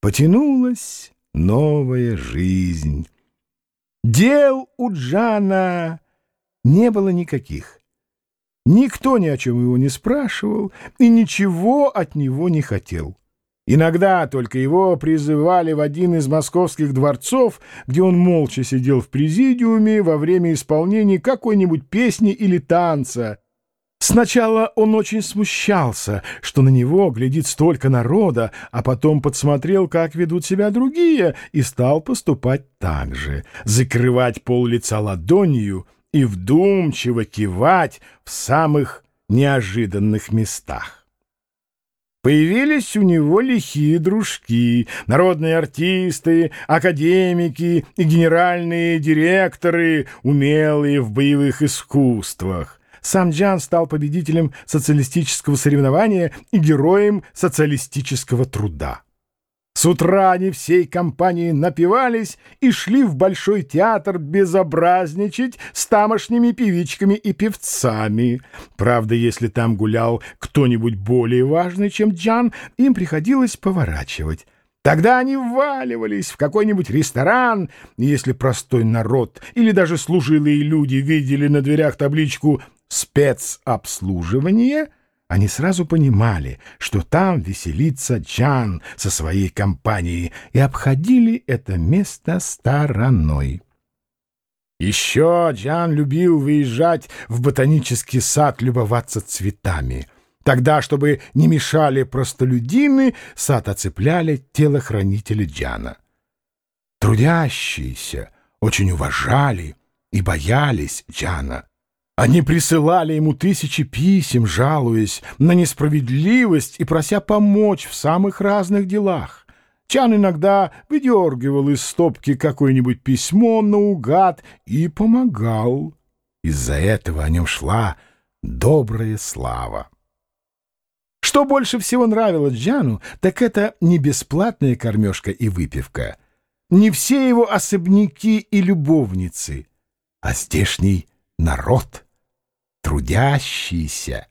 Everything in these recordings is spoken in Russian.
потянулась новая жизнь. Дел у Джана не было никаких. Никто ни о чем его не спрашивал и ничего от него не хотел. Иногда только его призывали в один из московских дворцов, где он молча сидел в президиуме во время исполнения какой-нибудь песни или танца. Сначала он очень смущался, что на него глядит столько народа, а потом подсмотрел, как ведут себя другие, и стал поступать так же, закрывать пол лица ладонью и вдумчиво кивать в самых неожиданных местах. Появились у него лихие дружки, народные артисты, академики и генеральные директоры, умелые в боевых искусствах. Сам Джан стал победителем социалистического соревнования и героем социалистического труда. С утра они всей компанией напивались и шли в Большой театр безобразничать с тамошними певичками и певцами. Правда, если там гулял кто-нибудь более важный, чем Джан, им приходилось поворачивать. Тогда они вваливались в какой-нибудь ресторан, если простой народ или даже служилые люди видели на дверях табличку «Спецобслуживание», они сразу понимали, что там веселится Джан со своей компанией, и обходили это место стороной. Еще Джан любил выезжать в ботанический сад любоваться цветами. Тогда, чтобы не мешали простолюдины, сад оцепляли телохранители Джана. Трудящиеся очень уважали и боялись Джана. Они присылали ему тысячи писем, жалуясь на несправедливость и прося помочь в самых разных делах. Чан иногда выдергивал из стопки какое-нибудь письмо наугад и помогал. Из-за этого о нем шла добрая слава. Что больше всего нравилось Джану, так это не бесплатная кормежка и выпивка, не все его особняки и любовницы, а здешний народ — трудящиеся.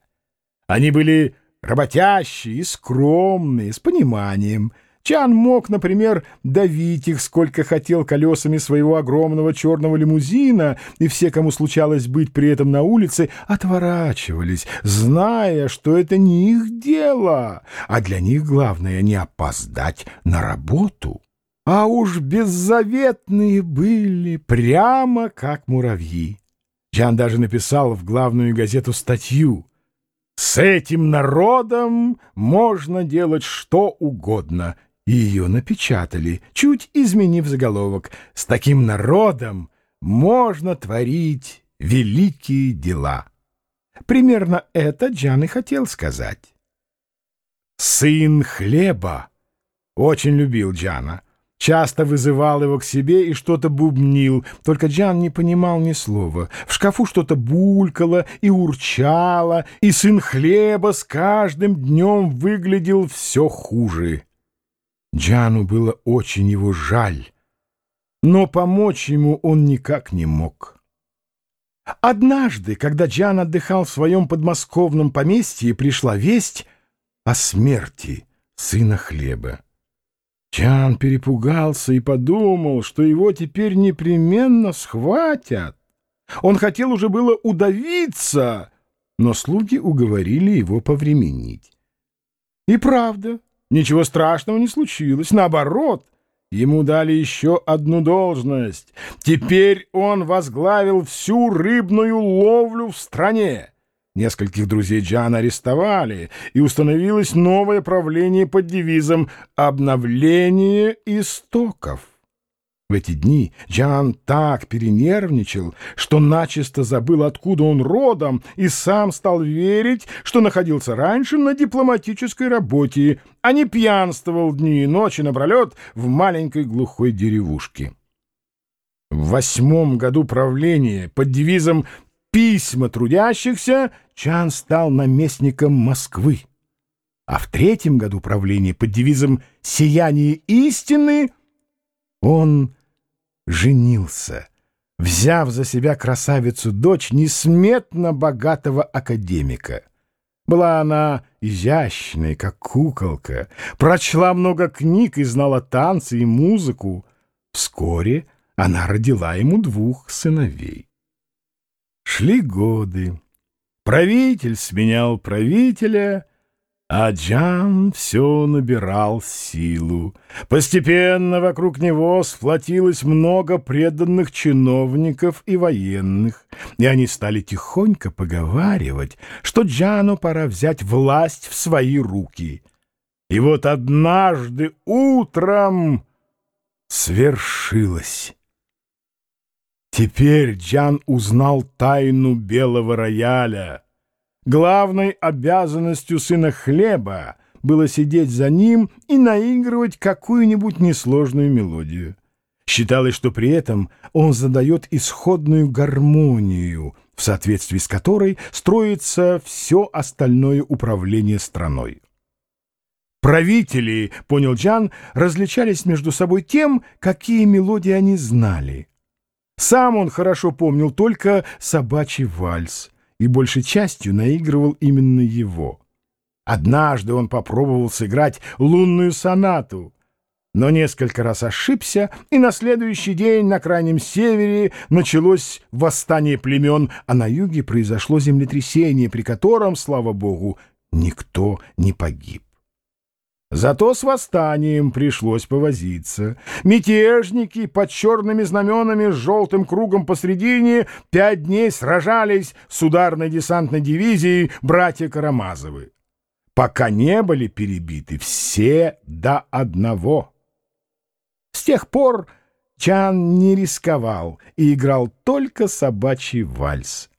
Они были работящие скромные, с пониманием. Чан мог, например, давить их сколько хотел колесами своего огромного черного лимузина, и все, кому случалось быть при этом на улице, отворачивались, зная, что это не их дело, а для них главное не опоздать на работу. А уж беззаветные были, прямо как муравьи. Чан даже написал в главную газету статью «С этим народом можно делать что угодно», ее напечатали, чуть изменив заголовок «С таким народом можно творить великие дела». Примерно это Джан и хотел сказать. «Сын хлеба» очень любил Джана часто вызывал его к себе и что-то бубнил, только Джан не понимал ни слова. В шкафу что-то булькало и урчало, и сын хлеба с каждым днем выглядел все хуже. Джану было очень его жаль, но помочь ему он никак не мог. Однажды, когда Джан отдыхал в своем подмосковном поместье, пришла весть о смерти сына хлеба. Чан перепугался и подумал, что его теперь непременно схватят. Он хотел уже было удавиться, но слуги уговорили его повременить. И правда, ничего страшного не случилось. Наоборот, ему дали еще одну должность. Теперь он возглавил всю рыбную ловлю в стране. Нескольких друзей Джана арестовали, и установилось новое правление под девизом «Обновление истоков». В эти дни Джан так перенервничал, что начисто забыл, откуда он родом, и сам стал верить, что находился раньше на дипломатической работе, а не пьянствовал дни и ночи напролет в маленькой глухой деревушке. В восьмом году правления под девизом письма трудящихся, Чан стал наместником Москвы. А в третьем году правления под девизом «Сияние истины» он женился, взяв за себя красавицу-дочь несметно богатого академика. Была она изящной, как куколка, прочла много книг и знала танцы и музыку. Вскоре она родила ему двух сыновей. Шли годы. Правитель сменял правителя, а Джан все набирал силу. Постепенно вокруг него сплотилось много преданных чиновников и военных, и они стали тихонько поговаривать, что Джану пора взять власть в свои руки. И вот однажды утром свершилось. Теперь Джан узнал тайну белого рояля — Главной обязанностью сына хлеба было сидеть за ним и наигрывать какую-нибудь несложную мелодию. Считалось, что при этом он задает исходную гармонию, в соответствии с которой строится все остальное управление страной. Правители, понял Джан, различались между собой тем, какие мелодии они знали. Сам он хорошо помнил только собачий вальс — и большей частью наигрывал именно его. Однажды он попробовал сыграть лунную сонату, но несколько раз ошибся, и на следующий день на Крайнем Севере началось восстание племен, а на юге произошло землетрясение, при котором, слава богу, никто не погиб. Зато с восстанием пришлось повозиться. Мятежники под черными знаменами с желтым кругом посредине пять дней сражались с ударной десантной дивизией братья Карамазовы, пока не были перебиты все до одного. С тех пор Чан не рисковал и играл только собачий вальс.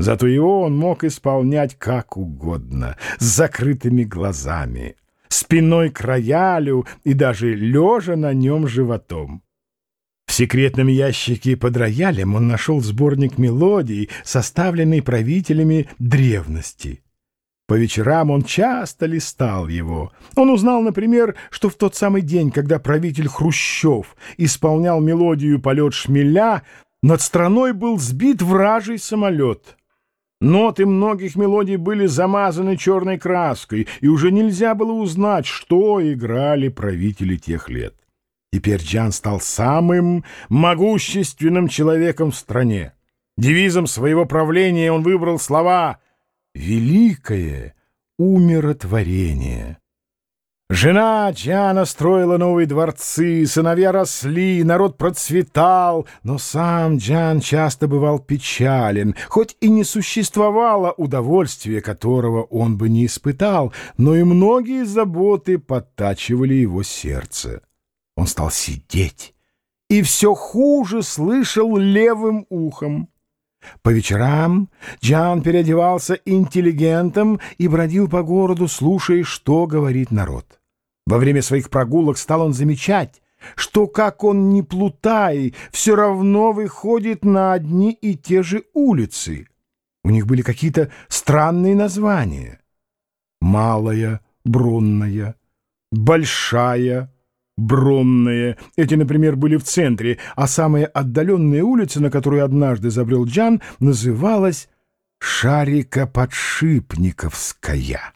Зато его он мог исполнять как угодно, с закрытыми глазами спиной к роялю и даже лежа на нем животом. В секретном ящике под роялем он нашел сборник мелодий, составленный правителями древности. По вечерам он часто листал его. Он узнал, например, что в тот самый день, когда правитель Хрущев исполнял мелодию «Полет шмеля», над страной был сбит вражий самолет — Ноты многих мелодий были замазаны черной краской, и уже нельзя было узнать, что играли правители тех лет. Теперь Джан стал самым могущественным человеком в стране. Девизом своего правления он выбрал слова «Великое умиротворение». Жена Джана строила новые дворцы, сыновья росли, народ процветал, но сам Джан часто бывал печален, хоть и не существовало удовольствия, которого он бы не испытал, но и многие заботы подтачивали его сердце. Он стал сидеть и все хуже слышал левым ухом. По вечерам Джан переодевался интеллигентом и бродил по городу, слушая, что говорит народ. Во время своих прогулок стал он замечать, что, как он ни плутай, все равно выходит на одни и те же улицы. У них были какие-то странные названия. Малая, Бронная, Большая, Бронная. Эти, например, были в центре, а самая отдаленная улица, на которую однажды забрел Джан, называлась Шарикоподшипниковская.